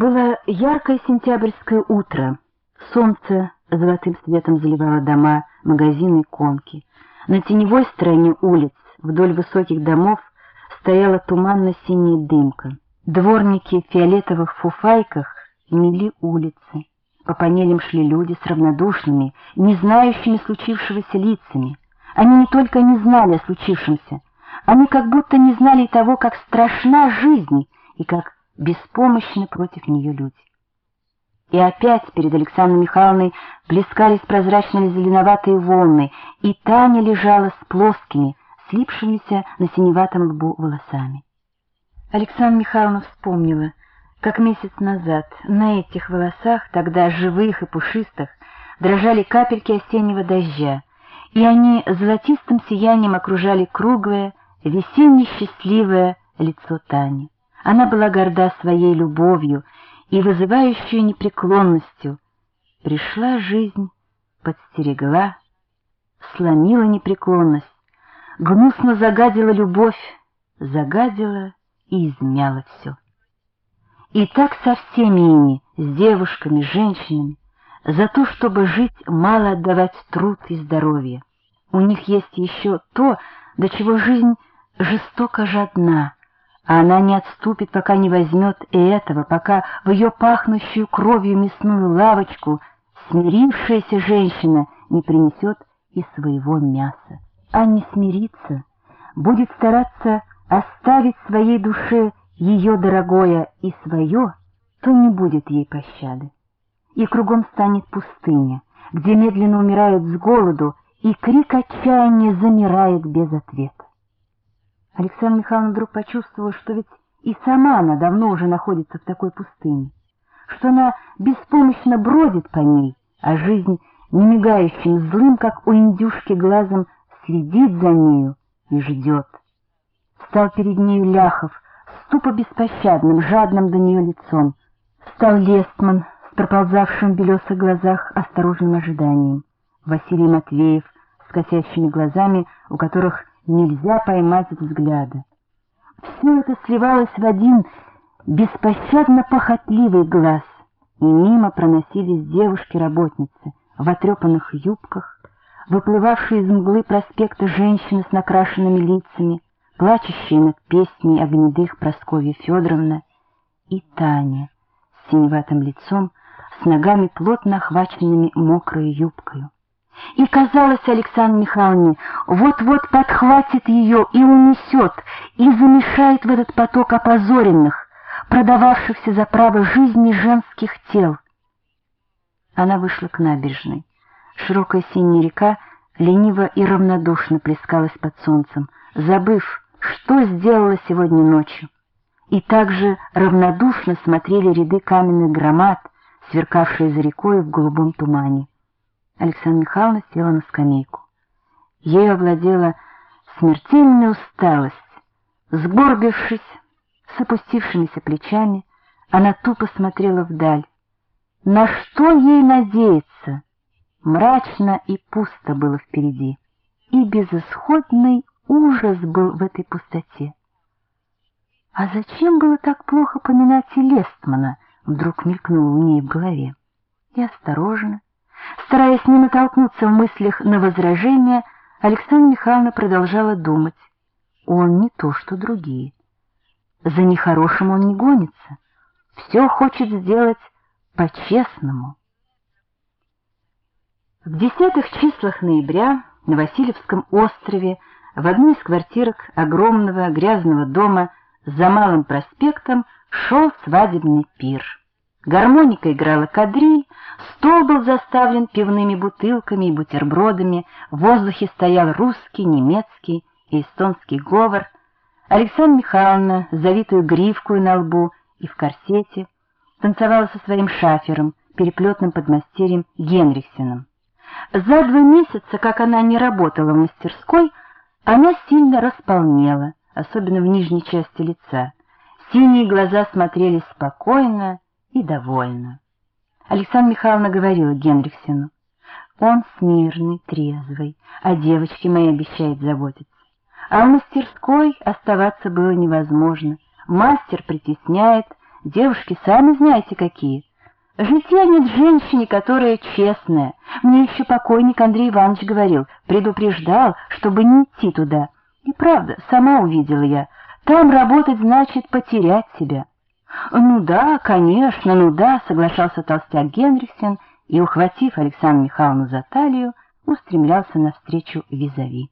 Было яркое сентябрьское утро. Солнце золотым светом заливало дома, магазины конки. На теневой стороне улиц, вдоль высоких домов, стояла туманно-синяя дымка. Дворники в фиолетовых фуфайках мели улицы. По панелям шли люди с равнодушными, не знающими случившегося лицами. Они не только не знали о случившемся, они как будто не знали того, как страшна жизнь и как беспомощны против нее люди. И опять перед Александрой Михайловной плескались прозрачные зеленоватые волны, и Таня лежала с плоскими, слипшимися на синеватом лбу волосами. Александра Михайловна вспомнила, как месяц назад на этих волосах, тогда живых и пушистых, дрожали капельки осеннего дождя, и они золотистым сиянием окружали круглое, весенне-счастливое лицо Тани. Она была горда своей любовью и вызывающей непреклонностью. Пришла жизнь, подстерегла, сломила непреклонность, гнусно загадила любовь, загадила и измяла все. И так со всеми ими, с девушками, женщинами, за то, чтобы жить, мало отдавать труд и здоровье. У них есть еще то, до чего жизнь жестоко жадна, а она не отступит, пока не возьмет и этого, пока в ее пахнущую кровью мясную лавочку смирившаяся женщина не принесет и своего мяса. А не смириться, будет стараться оставить своей душе ее дорогое и свое, то не будет ей пощады. И кругом станет пустыня, где медленно умирают с голоду, и крик отчаяния замирает без ответа. Александра Михайловна вдруг почувствовала, что ведь и сама она давно уже находится в такой пустыне, что она беспомощно бродит по ней, а жизнь немигающим злым, как у индюшки глазом, следит за нею и ждет. Встал перед нею Ляхов, ступо беспощадным, жадным до нее лицом. Встал Лестман с проползавшим в белесых глазах осторожным ожиданием. Василий Матвеев с косящими глазами, у которых нельзя поймать взгляда. Все это сливалось в один беспощадно похотливый глаз, и мимо проносились девушки-работницы в отрепанных юбках, выплывавшие из мглы проспекта женщины с накрашенными лицами, плачущие над песней огнедых Прасковья Федоровна и Таня с синеватым лицом, с ногами плотно охваченными мокрой юбкой и казалось Александре Михайловне, вот-вот подхватит ее и унесет, и замешает в этот поток опозоренных, продававшихся за право жизни женских тел. Она вышла к набережной. Широкая синяя река лениво и равнодушно плескалась под солнцем, забыв, что сделала сегодня ночью. И также равнодушно смотрели ряды каменных громад, сверкавшие за рекой в голубом тумане. Александра Михайловна села на скамейку. Ею овладела смертельная усталость. Сгорбившись, с опустившимися плечами, она тупо смотрела вдаль. На что ей надеяться? Мрачно и пусто было впереди, и безысходный ужас был в этой пустоте. А зачем было так плохо поминать и Лестмана, вдруг мелькнуло у ней в голове. И осторожно, Стараясь не натолкнуться в мыслях на возражение, Александра Михайловна продолжала думать. Он не то, что другие. За нехорошим он не гонится. Все хочет сделать по-честному. В десятых числах ноября на Васильевском острове в одной из квартирок огромного грязного дома за Малым проспектом шел свадебный пир. Гармоника играла кадриль, стол был заставлен пивными бутылками и бутербродами, в воздухе стоял русский, немецкий и эстонский говор. Александра Михайловна, завитую гривкую на лбу и в корсете, танцевала со своим шафером, переплетным подмастерьем Генрихсеном. За два месяца, как она не работала в мастерской, она сильно располнела, особенно в нижней части лица. Синие глаза смотрели спокойно, и довольна. Александра Михайловна говорила Генрихсену, он смирный, трезвый, а девочки мои обещает заботиться. А в мастерской оставаться было невозможно. Мастер притесняет, Девушки, сами знаете какие. Житья нет женщине, которая честная. Мне еще покойник Андрей Иванович говорил, предупреждал, чтобы не идти туда. И правда, сама увидела я. Там работать значит потерять себя. Ну да, конечно, ну да, соглашался толстяк Генрихсен и, ухватив Александру Михайловну за талию, устремлялся навстречу визави.